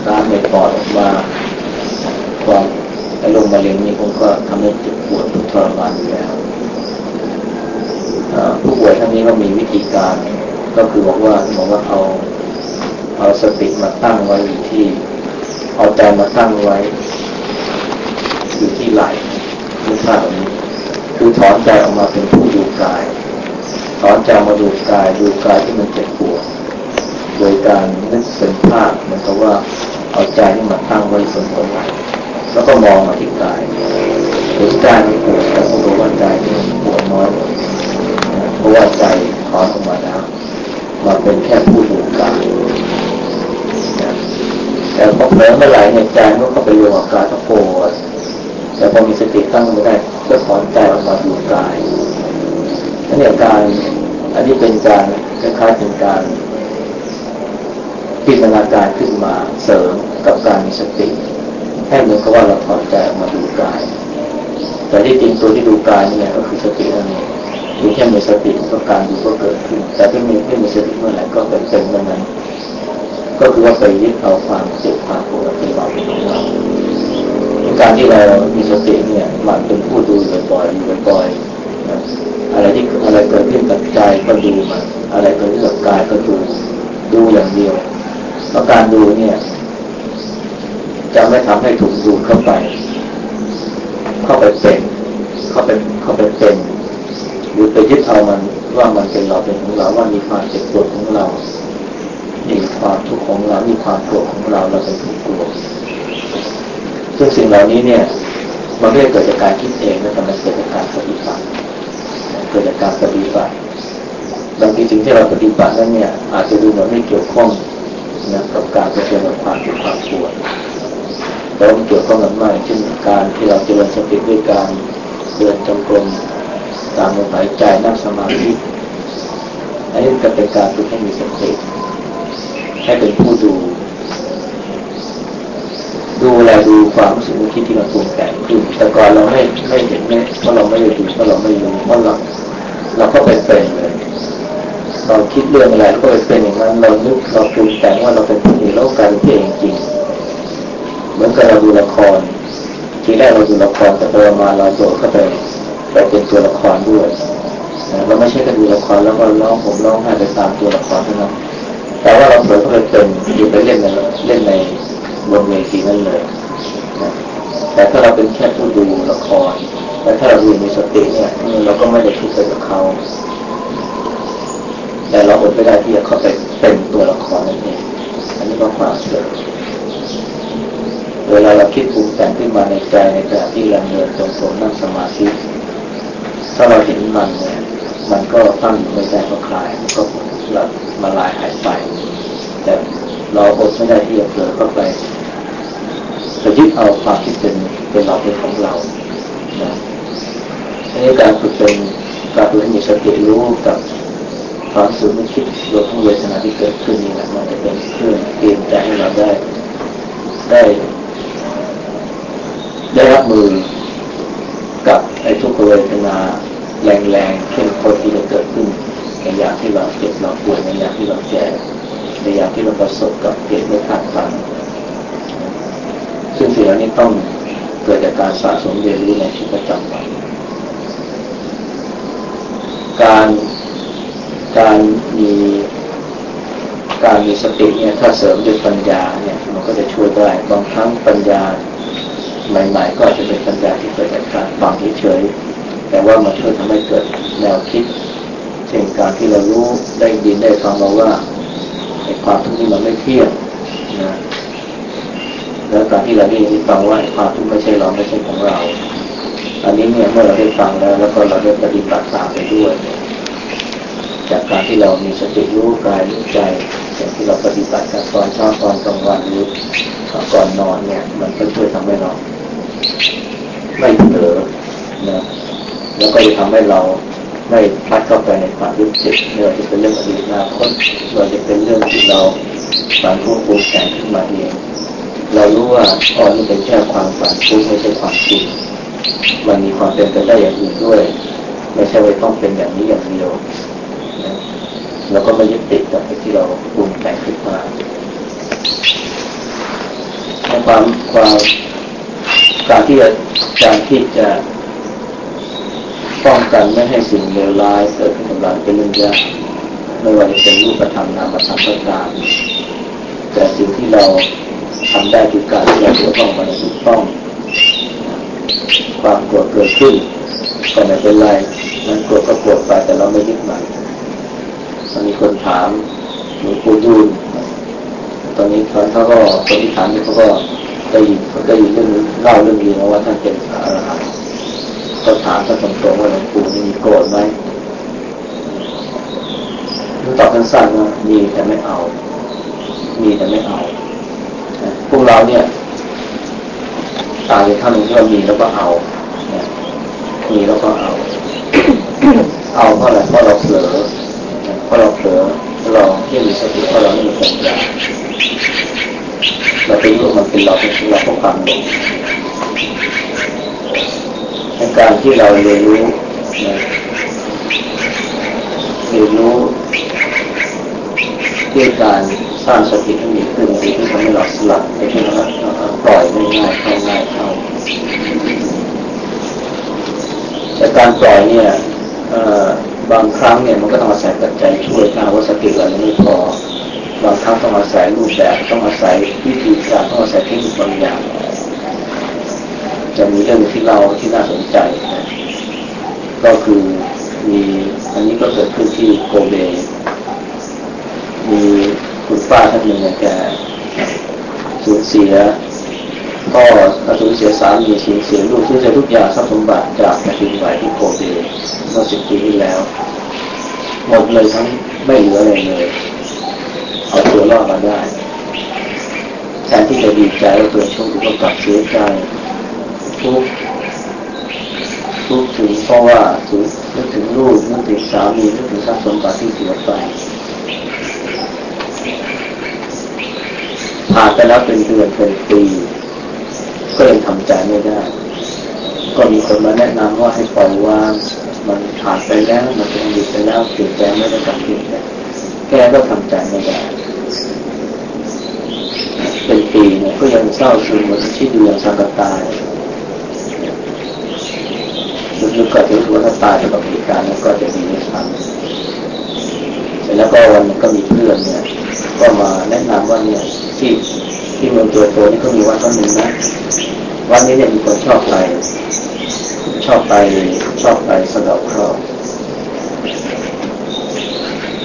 น้ำในปอดออกมาความไอ้ลงมะเร็งนี่ผมก็ทำให้เจ็บปวดทุกทรมานอยู่แล้วผู้ป่วยท่านนี้ก็มีวิธีการก็คือบอกว่าบอกว่าเอาเอาสติมาตั้งไว้ที่ เอาใจมาตั้งไว้ อยู่ที่ไหล่ที่ท่าแบบนี้ คือถอนใจออกมาเป็นผู้ดูกาย ถอนใจมาดูกายดูกายที่มันเจ็บปวดโดยการนึกเป็นภาพเหมือนกับว่าเอาใจนี่มาตั้งไว้บนหัวไหล่แล้วก็มองมาที่กายเห็นกายมันปวดแต่ก็รู้ว่าใจนี่ปวดน้อยลงเพราะว่าใจถอนออกมาแล้วมาเป็นแค่ผู้ดูกายแต่พอเผลอเมื่อไหร่เนี่ยใจมันก็ไปรวมกับกายก็ปวด แต่พอมีสติตั้งไม่ได้ก็ถอนใจออกมาดูกายนั่นเนี่การอันนี้เป็นการคล้ายๆเป็นการพิจารณาการขึ้นมาเสริมกับการมีสติ ให้เหมือนกับว่าเราถอนใจออกมาดูกาย แต่ที่จริงตัวที่ดูกายเนี่ยก็คือสตินั่นเองมีแค่มีสติก็การดูก็เกิดขึ้น แต่ถ้ามีไม่มีสติเมื่อไหร่ก็เป็นเป็นเมื่อนั้น ก็คือว่าไปยึดเอาความเจ็บความปวดเป็นเราเป็นของเรา การที่เรามีสติเนี่ยมันเป็นผู้ดูบ่อยๆอยู่บ่อยๆอะไรที่อะไรเกิดขึ้นกับใจก็ดูมันอะไรเกิดขึ้นกับกายก็ดูดูอย่างเดียวเพราะการดูเนี่ย จะไม่ทำให้ถูกดูเข้าไป เข้าไปเป็นเข้าไปเข้าไปเป็นหรือไปยึดเอามันว่ามันเป็นเราเป็นของเราว่ามีความเจ็บปวดของเรามีความทุกข์ของเรา มีความโกรธของเราเราเป็นผู้กลัว ซึ่งสิ่งเหล่านี้เนี่ย มันไม่ได้เกิดจากการคิดเองนะแต่มันเกิดจากการปฏิบัติเกิดจากการปฏิบัติบางทีสิ่งที่เราปฏิบัตินั้นเนี่ย อาจจะดูเหมือนไม่เกี่ยวข้องนะกับการเผชิญกับความเจ็บความปวดแต่มันเกี่ยวข้องกันมากเช่นการที่เราเจริญสติด้วยการเดินจงกรมตามลมหายใจนั่งสมาธิอันนี้ก็เป็นการฝึกให้มีสติให้เป็นผู้ดู ดูแลดูความรู้สึกคิดที่เราปรุงแต่งขึ้นแต่ก่อนเราไม่ไม่เห็นไม่เพราะเราไม่ได้ดูเพราะเราไม่รู้เพราะเราเราก็เป็นเป็นเลย เราคิดเรื่องอะไรก็เป็นอย่างนั้นเรานึกเราปรุงแต่งว่าเราเป็นผู้นี้แล้วกลายเป็นผู้เองจริงเหมือนกับเราดูละคร ทีแรกเราดูละครแต่พอมาเราโดดเข้าไปไปเป็นตัวละครด้วยเราไม่ใช่แค่ดูละครแล้วก็ร้องผมร้องไห้ไปตามตัวละครเท่านั้นแต่ว่าเราเผลอก็เลยเป็นอยู่ไปเล่นในเล่นใน บนเวทีนั่นเลยแต่ถ้าเราเป็นแค่ผู้ดูละคร และถ้าเราดูมีสติเนี่ยเราก็ไม่ได้คิดไปกับเขา แต่เราอดไม่ได้ที่จะเข้าไปเป็นตัวละครนั่นเองอันนี้ก็ความเสื่อมเวลาเราคิดปรุงแต่งขึ้นมาในใจในขณะที่เราเดินจงกรมนั่งสมาธิถ้าเราเห็นมันเนี่ยมันก็ตั้งอยู่ไม่ได้ก็คลายมันก็หลับมาลายหายไป แต่ เราอดไม่ได้ที่จะเผลอเข้าไปจะยึดเอาความที่เป็นเป็นเราเป็นของเรานะอันนี้การฝึกเป็นการฝึกให้มีสติรู้กับความสูญคิดรวมทั้งเวทนาที่เกิดขึ้นนี่แหละมันจะเป็นเครื่องเตรียมใจให้เราได้ ได้ ได้รับมือกับไอ้ทุกขเวทนาแรงๆเข้มข้นที่จะเกิดขึ้นในยามที่เราเจ็บเราปวดในยามที่เราแก่ ในยามที่เราประสบกับเหตุไม่คาดฝันซึ่งสิ่งเหล่านี้ต้องเกิดจากการสะสมเรียนรู้ในชีวิตประจำวันการการมีการมีสติเนี่ยถ้าเสริมด้วยปัญญาเนี่ยมันก็จะช่วยได้บางครั้งปัญญาใหม่ๆ ก็จะเป็นปัญญาที่เกิดจากการฟังเฉยๆแต่ว่ามันช่วยทำให้เกิดแนวคิดเช่นการที่เรารู้ได้ยินได้ฟังมาว่า ความทุกข์นี้มันไม่เที่ยงนะแล้วการที่เราได้ยินฟังว่าความทุกข์ไม่ใช่เราไม่ใช่ของเรา อันนี้เนี่ยเมื่อเราได้ฟังแล้ว แล้วก็เราได้ปฏิบัติตามไปด้วย จากการที่เรามีสติรู้กายรู้ใจอย่างที่เราปฏิบัติกันตอนเช้าตอนกลางวันหรือก่อนนอนเนี่ย มันก็ช่วยทำให้เรา ไม่เผลอนะแล้วก็จะทำให้เรา ไม่พัดเข้าไปในความยึดติดเมื่อจะเป็นเรื่องอดีตอนาคตเมื่อจะเป็นเรื่องที่เราฝันพุ่งปรุงแต่งขึ้นมาเองเรารู้ว่าอ๋อนี่เป็นแค่ความฝันพุ่งไม่ใช่ความจริงมันมีความเป็นไปได้อย่างอื่นด้วย ไม่ใช่ว่าต้องเป็นอย่างนี้อย่างเดียวแล้วก็ไม่ยึดติดกับที่เราปรุงแต่งขึ้นมาความความการที่จะการที่จะ ป้องกันไม่ให้สิ่งเลวร้ายเกิดขึ้นกับเราเป็นเรื่องยากไม่ว่าจะเป็นรูปธรรมนามธรรมก็ตามแต่สิ่งที่เราทำได้คือการที่เราเกี่ยวข้องมันถูกต้อง ความโกรธเกิดขึ้นก็ไม่เป็นไรมันโกรธก็โกรธไปแต่เราไม่ยึดมันมันมีคนถามหลวงปู่ดูลตอนนี้เขาก็คนที่ถามนี่เขาก็ได้ยินเขาได้ยินเรื่องเล่าเรื่องนี้ว่าท่านเป็นพระอรหันต์ เขาถามท่านตรงๆว่าหลวงปู่นี่มีโกรธไหมท่านตอบสั้นๆว่ามีแต่ไม่เอา มีแต่ไม่เอา พวกเราเนี่ยตายในท่านหนึ่งที่เรามีแล้วก็เอามีแล้วก็เอา เอาเพราะอะไรเพราะเราเผลอเพราะเราเผลอเราที่มีสติเพราะเราไม่มีปัญญาเราไปรู้มันเป็นเราเป็นเราเพราะความหลง การที่เราเรียนรู้เรียนรู้ด้วยการสร้างสติให้มีขึ้นดีที่ทำให้เราสลับในที่นั้นปล่อยไม่ง่ายเข้าง่ายเข้าแต่การปล่อยเนี่ยบางครั้งเนี่ยมันก็ต้องอาศัยปัจจัยช่วยถ้าว่าสติเราไม่พอบางครั้งต้องอาศัยรูปแบบต้องอาศัยวิธีการต้องอาศัยเทคนิคบางอย่าง จะมี เราที่น่าสนใจนะก็คือมีอันนี้ก็เกิดขึ้นที่โกเบ มีคุณป้าท่านหนึ่งแกสูญเสียก็สูญเสียสามีสูญเสียลูกสูญเสียทุกอย่างทรัพย์สมบัติจากแผ่นดินไหวที่โกเบเมื่อสิบปีที่แล้วหมดเลยทั้งไม่เหลืออะไรเลยเอาตัวรอดมาได้แทนที่จะดีใจแล้วตัวชคดีก็กลับเสียใจทุก ถึงเพราะว่าถึงนึกถึงลูกนึกถึงสามีนึกถึงทรัพย์สมบัติที่เสียไปผ่านไปแล้วเป็นเดือนเป็นปี ก็ยังทำใจไม่ได้ ก็มีคนมาแนะนำว่าให้ปล่อยวางมันผ่านไปแล้วมันเป็นอดีตไปแล้วเปลี่ยนแปลงไม่ได้กับเปลี่ยนแปลงแกก็ทำใจไม่ได้เป็นปีเนี่ยก็ยังเศร้าซึมเหมือนที่ดูอย่างสังกตาย ลึกก็ถือว่าถ้าตายจากเหตุการณ์นั้นก็จะดีไม่ทันเสร็จแล้วก็วันนึงก็มีเพื่อนเนี่ย ก็มาแนะนำว่าเนี่ยที่ที่เมืองตัวโตนี่ก็มีวัดวันหนึ่งนะวันนี้เนี่ยมีคนชอบไป ชอบไปชอบไปสะดอกเคราะห์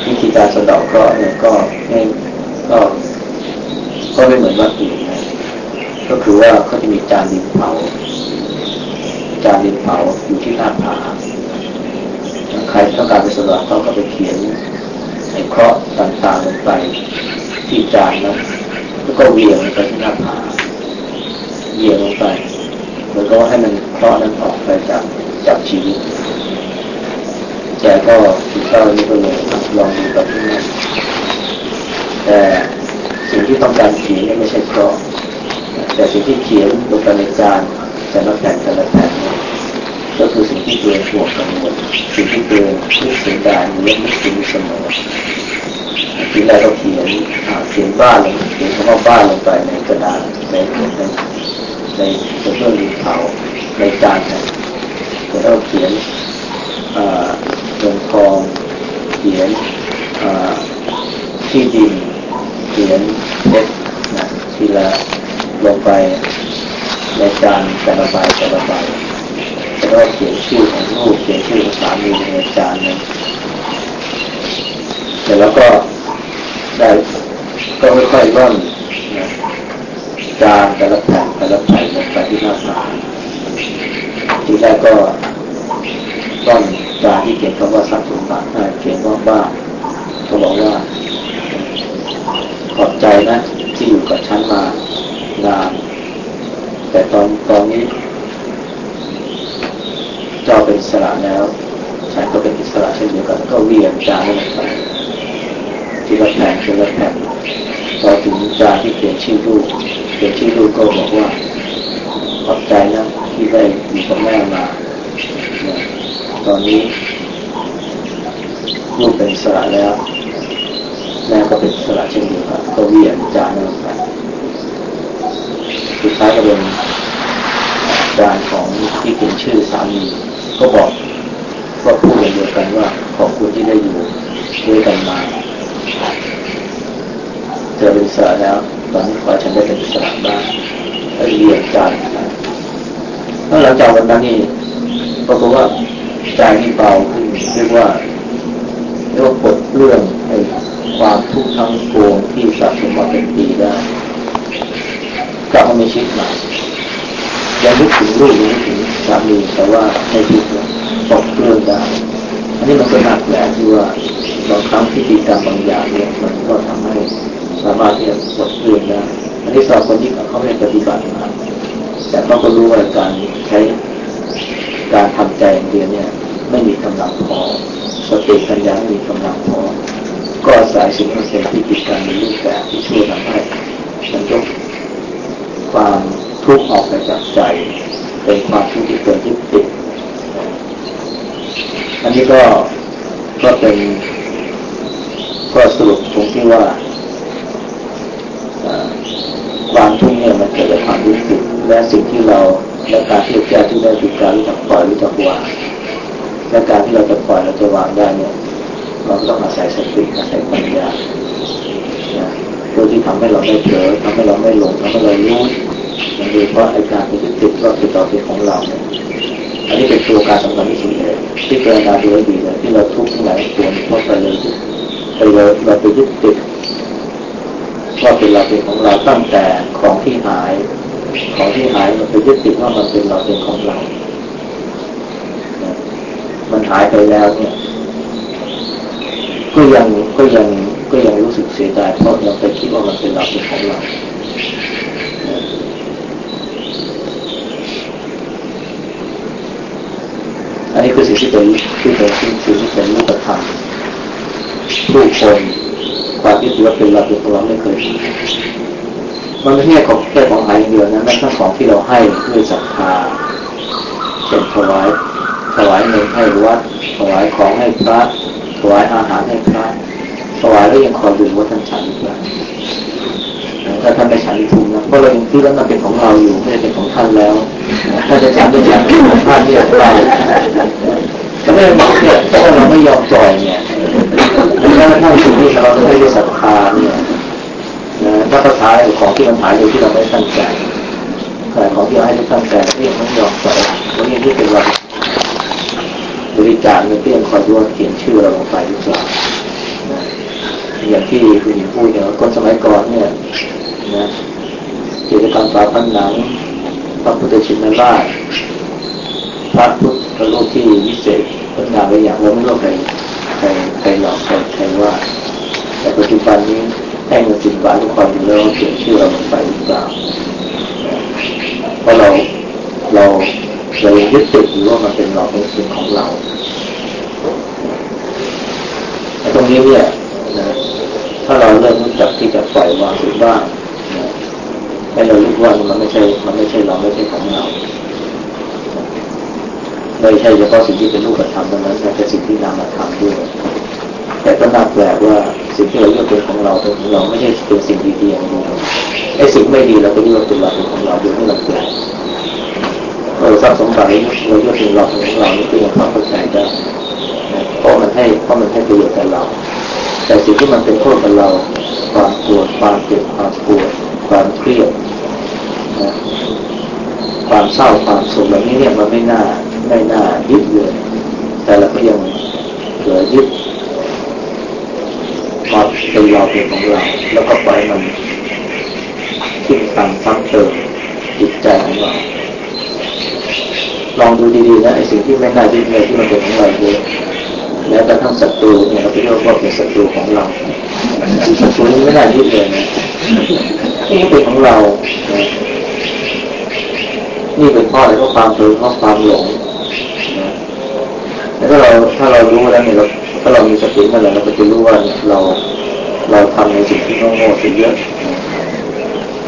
วิธีการสะดอกเคราะห์เนี่ยก็ไม่ก็ก็ไม่เหมือนวัดอื่นนะก็คือว่าเขาจะมีจานดินเผา จานดินเผาอยู่ที่หน้าผาใครต้องการไปสะดอกเขาก็ไปเขียนไอ้เคราะห์ต่างๆลงไปที่จานนะแล้วก็เวียงไปที่หน้าผาเวียงลงไปเหมือนกับว่าให้มันเคราะห์นั้นออกไปจากจากชีวิตแกก็คิดเศร้านี่ก็เลยลองดูกับที่นั่นแต่สิ่งที่ต้องการเขียนไม่ใช่เคราะห์แต่สิ่งที่เขียนลงไปในจาน แต่ละแผ่แต่ละแผ่ก็คือสิ่งที่เตือนห่วงกังวลสิ่งที่เตือนที่เสียดายเรื่องไม่จริงเสมอทีแรกเราเขียนเขียนบ้านลงเขียนคำว่าบ้านลงไปในกระดาษในในในเครื่องดินเผาในจานนะแล้วเราเขียนเงินทองเขียนที่ดินเขียนเล็กนะทีละลงไป ในจารแต่ละใบแต่ละใบแล้วก็เขียนชื่อของลูกเขียนชื่อของสามีในจานนั้นเสร็จแล้วก็ได้ก็ค่อยๆร่อนนะจานแต่ละแผ่นแต่ละแผ่นลงไปที่หน้าผาทีแรกก็ร่อนจานที่เขียนคำว่าทรัพย์สมบัติเขียนว่าบ้านเขาบอกว่า ขอบใจนะที่อยู่กับฉันมานานแต่ตอนตอนนี้ เจ้าเป็นอิสระแล้วฉันก็เป็นอิสระเช่นเดียวกันก็เวียนจานลงไปทีละแผ่นทีละแผ่นพอถึงจานที่เขียนชื่อลูกเขียนชื่อลูกก็บอกว่าขอบใจนะที่ได้อยู่กับแม่มาตอนนี้ลูกเป็นอิสระแล้ว แม่ก็เป็นอิสระเช่นเดียวกันก็เวียนจานลงไปสุดท้ายก็เป็นการของที่เขียนชื่อสามีก็บอก ก็พูดอย่างเดียวกันว่าขอบคุณที่ได้อยู่ด้วยกันมาเจอเป็นสาแล้วตอนนี้ขอฉันได้เป็นสาบ้างแล้วเรียนใจแล้วหลังจากวันนั้นนี่ก็พบว่าใจนี่เบาขึ้นเรียกว่าเรียกว่าปลดเรื่องไอ้ความทุกข์ทั้งปวงที่สะสมมาเป็นปีได้ กลับมามีชีวิตใหม่ยังนึกถึงลูกยังนึกถึงสามีแต่ว่าไม่ทุกตกเรื่องได้อันนี้มันก็หนักแหละที่ว่าบางครั้งพิธีกรรมบางอย่างเนี่ยมันก็ทำให้สามารถที่จะปลดเรื่องได้อันนี้สำหรับคนที่เขาไม่ปฏิบัติมาแต่เขาก็รู้ว่าการใช้การทำใจอย่างเดียวเนี่ย ไม่มีกำลังพอสติปัญญาไม่มีกำลังพอก็อาศัยสิ่งที่เป็นพิธีการในรูปแบบที่ช่วยทำให้มันยก ความทุกข์ออกไปจากใจ เป็นความทุกข์ที่เกิดที่ติดอันนี้ก็ก็เป็นก็สรุปตรงที่ว่าความทุกข์เนี่ยมันเกิดจากความยึดติดและสิ่งที่เราและการที่จะที่ได้คือการรู้จักปล่อยรู้จักวางและการที่เราจะปล่อยเราจะวางได้เนี่ยเราก็ต้องอาศัยสติอาศัยปัญญาโดยที่ทำให้เราไม่เผลอทำให้เราไม่หลงทำให้เรารู้อย่างโดยเฉพาะไอ้การที่ติดว่าติดต่อเป็นของเราเนี่ยอันนี้เป็นตัวการสำคัญที่สุดเลยที่เกิดการดูดีเลยที่เราทุกข์ทั้งหลายตัวเพราะไปเลยไปเลยเราไปยึดติดว่าเป็นเราเป็นของเราตั้งแต่ของที่หาย ของที่หายมันไปยึดติดว่ามันเป็นเราเป็นของเรา มันหายไปแล้วเนี่ย ก็ยังก็ยัง ก็ยังรู้สึกเสียใจเพราะยังไปคิดว่ามันเป็นเราเป็นของเราอันนี้คือสิ่งที่เป็นที่เป็นสิ่งที่เป็นรูปธรรมผู้คนความที่ถือว่าเป็นเราเป็นของเราไม่เคยมันไม่ใช่ของแค่ของหายเดียวนะแม้ทั้งของที่เราให้ด้วยศรัทธาเช่นถวายถวายเงินให้วัดถวายของให้พระถวายอาหารให้พระ ถวายแล้วยังคอยดูว่าท่านฉันหรือเปล่าถ้าท่านไม่ฉันทุกนะเพราะเรายังคิดว่ามันเป็นของเราอยู่ไม่ได้เป็นของท่านแล้วถ้าจะฉันด้วยฉันของท่านเนี่ยเราก็ไม่บอกเนี่ยเพราะเราไม่ยอมปล่อยเนี่ยแล้วท่านสิ่งที่เราไม่ได้ศรัทธาเนี่ยนะถ้าภาษาของที่มันหายโดยที่เราไม่ตั้งใจแต่ของที่เราให้ที่ตั้งใจที่ยังไม่ยอมปล่อยวันนี้ที่เป็นเราบริจาคเงินที่ยังคอยดูว่าเขียนชื่อเราลงไปหรือเปล่า อย่างที่คุณหญิงพูดเนี่ยคนสมัยก่อนเนี่ยนะกิจกรรมฝาผนังพระพุทธชินราชพระพุทธรูปที่วิเศษงดงาไปอย่างเราไม่รู้ใครใครใครหลอกใครใครว่า แต่ปัจจุบันนี้ให้เงินสิบบาททุกคนอยู่แล้วเขียนชื่อเราลงไปหรือเปล่าเพราะเราเราเรายึดติดหรือว่ามันเป็นเราเป็นสิ่งของเราแต่ตรงนี้เนี่ย ถ้าเราเริ่มรู้จักที่จะปล่อยวางหรือบ้างให้เรารู้ว่ามันไม่ใช่ มันไม่ใช่เราไม่ใช่ของเราไม่ใช่เฉพาะสิ่งที่เป็นรูปธรรมเท่านั้นแต่สิ่งที่นามธรรมด้วย แต่ก็น่าแปลกว่าสิ่งที่เราเรียกเป็นของเราเป็นของเราไม่ใช่เป็นสิ่งดีๆองเดียวไอ้สิ่งไม่ดีเราก็เรียกเป็นเราเป็นของเราโดยไม่เราแปลกเราทรัพย์สมบัติเราเรียกเป็นเราเป็นของเรานี่คือความเข้าใจได้เพราะมันให้เพราะมันให้ประโยชน์กับเรา แต่สิ่งที่มันเป็นโทษกับเรา ความปวดความเจ็บความปวดความเครียดความเศร้าความโศกแบบนี้เนี่ยมันไม่น่าไม่น่ายึดเลยแต่เราก็ยังเกิดยึดความเป็นเราเป็นของเรา แล้วก็ปล่อยมันทิ้งตามซ้ำเติมจิตใจของเราลองดูดีๆนะไอ้สิ่งที่ไม่น่ายึดเลยที่มันเป็นของเราเยอะ แล้วกระทั่งศัตรูเนี่ยเราไปเรียกว่าเป็นศัตรูของเราศัตรูนี้ไม่น่ายึดเลยนะนี่เป็นของเรา นี่เป็นข้ออะไรก็ความเผลอเพราะความหลงแล้วถ้าเราถ้าเรารู้แล้วเนี่ยเราถ้าเรามีสติเมื่อไหร่เราก็จะรู้ว่าเราเราทำในสิ่งที่โง่ๆสิเยอะ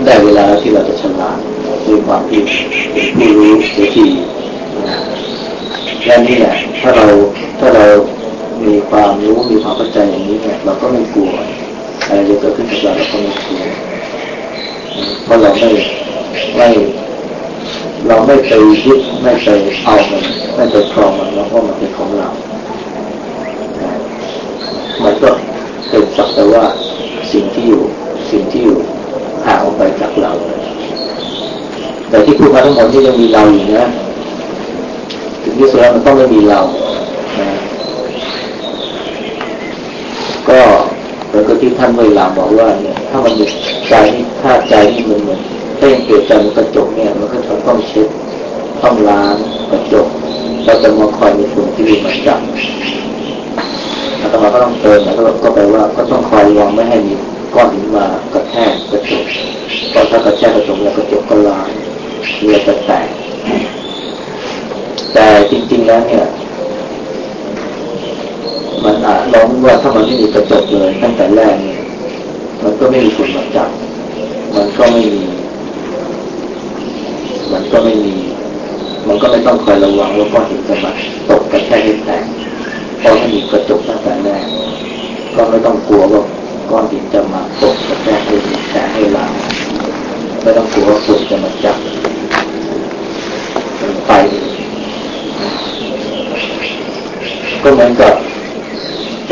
ได้เวลาที่เราจะฉลาดด้วยความที่เป็นผู้รู้เสียทีและนี่แหละถ้าเราถ้าเรา มีความรู้มีความเข้าใจอย่างนี้เนี่ย เราก็ไม่กลัวอะไรจะเกิดขึ้นกับเราเราก็ไม่กลัวเพราะเราไม่ไม่เราไม่ไปยึดไม่ไปเอามันไม่ไปครองมันแล้วก็มันเป็นของเรามันก็เป็นสักแต่ว่าสิ่งที่อยู่สิ่งที่อยู่ห่างออกไปจากเรา แต่ที่พูดมาทั้งหมดนี่ยังมีเราอยู่นะ ถึงที่สุดแล้วมันต้องไม่มีเรานะ ก็เหมือนกับที่ท่านเวลาบอกว่าเนี่ย ถ้ามันมีใจที่ถ้าใจที่มันเหมือนถ้ายังเปลี่ยนใจมันกระจกเนี่ยมันก็จะต้องเช็ดต้องล้างกระจกเราจะมาคอยมีฝุ่นที่มันจับอาตมาก็ต้องเตือนแล้วก็แปลว่าก็ต้องคอยระวังไม่ให้มีก้อนหินมากระแทกกระจกเพราะถ้ากระแทกกระจกแล้วกระจกก็ล้างเรือจะแตกแต่จริง ๆแล้วเนี่ย มันอาจลองว่าถ้ามันไม่มีกระจกเลยตั้งแต่แรกเนี่ยมันก็ไม่มีฝนมาจับ มันก็ไม่มี มันก็ไม่มี มันก็ไม่ต้องคอยระวังว่าก้อนหินจะมาตกกระแทกให้แตกพอถ้ามีกระจกตั้งแต่แรกก็ไม่ต้องกลัวว่าก้อนหินจะมาตกกระแทกให้แตกให้ล้าไม่ต้องกลัวว่าฝุ่นจะมาจับไปก็เหมือนกับ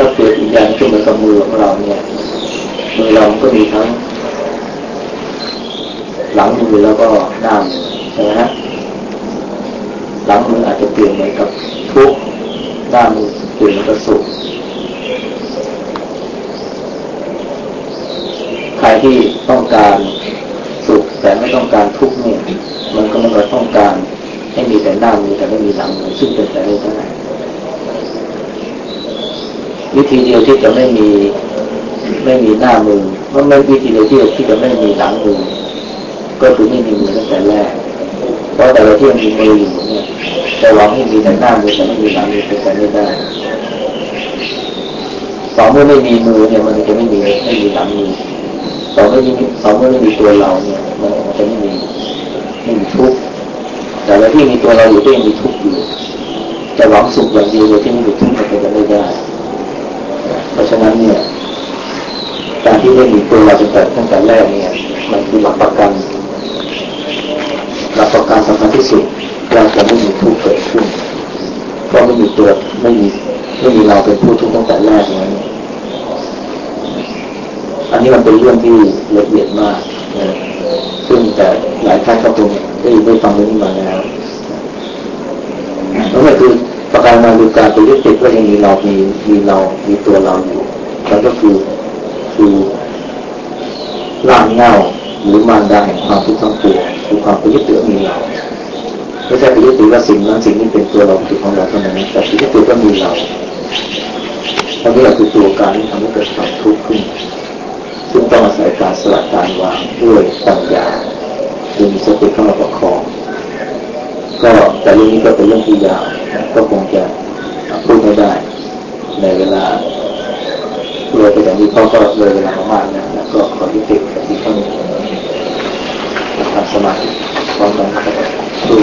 ถ้าเกิดอีกอย่างขึ้นมากับมือของเราเนี่ยมือเราก็มีทั้ง หลังมือแล้วก็หน้ามือใช่ไหมฮะหลังมืออาจจะเปลี่ยนเหมือนกับทุกหน้ามือเปลี่ยนเหมือนกับสุขใครที่ต้องการสุขแต่ไม่ต้องการทุกข์เนี่ยมันก็มันก็ต้องการให้มีแต่หน้ามือแต่ไม่มีหลังมือซึ่งเป็นไปไม่ได้ วิธีเดียวที่จะไม่มีไม่มีหน้ามือว่าไม่วิธีเดียวที่ที่จะไม่มีหลังมือ ก็คือไม่มีมือตั้งแต่แรกเพราะแต่เราที่มีมืออยู่เนี่ยจะหวังให้มีแต่หน้ามือแต่ไม่มีหลังมือเป็นไปไม่ได้สองเมื่อไม่มีมือเนี่ยมันจะไม่มีไม่มีหลังมือสองเมื่อสองเมื่อไม่มีตัวเราเนี่ยมันจะไม่มีไม่มีทุกข์แต่เราที่มีตัวเราอยู่ก็ยังมีทุกข์อยู่จะหวังสุขอย่างเดียวโดยที่ไม่มีทุกข์มันเป็นไปไม่ได้ ราะฉะนั้นเนี่ยการที่ไม่มีตัวเราเป็นแต่ตั้งแต่แรกเนี่ย มันคือหลักประกันหลักประกันสำคัญที่สุดเราจะไม่มีทุกข์เกิดขึ้นเพราะไม่มีตัวไม่มีไม่มีเราเป็นผู้ทุกข์ตั้งแต่แรกนั้นอันนี้มันเป็นเรื่องที่ละเอียดมากซึ่งแต่หลายท่านก็คงได้ได้ฟังเรื่องนี้มาแล้วแล้วก็คือ ประการมาดูการไปยึดติดว่ายังมีเรา มีมีเรา มีตัวเราอยู่แล้วก็คือคือร่างเงาหรือมารดาแห่งความทุกข์ทั้งปวงคือความไปยึดติดมีเราไม่ใช่ไปยึดติดว่าสิ่งนั้นสิ่งนี้เป็นตัวเราเป็นของเราเท่านั้นแต่ไปยึดติดว่ามีเราอันนี้แหละคือตัวการที่ทำให้เกิดความทุกข์ขึ้น ซึ่งต้องอาศัยการสลัดการวางด้วยปัญญาคือมีสติเข้ามาประคอง ก็แต่เรื่องนี้ก็เป็นเรื่องที่ยาวก็คงจะพูดไม่ได้ ในเวลาเลยไปแต่นี้เขาก็เลยเวลามากนะแล้วก็ขอยุติกับที่เขามีทำสมาธิพร้อมกันสู้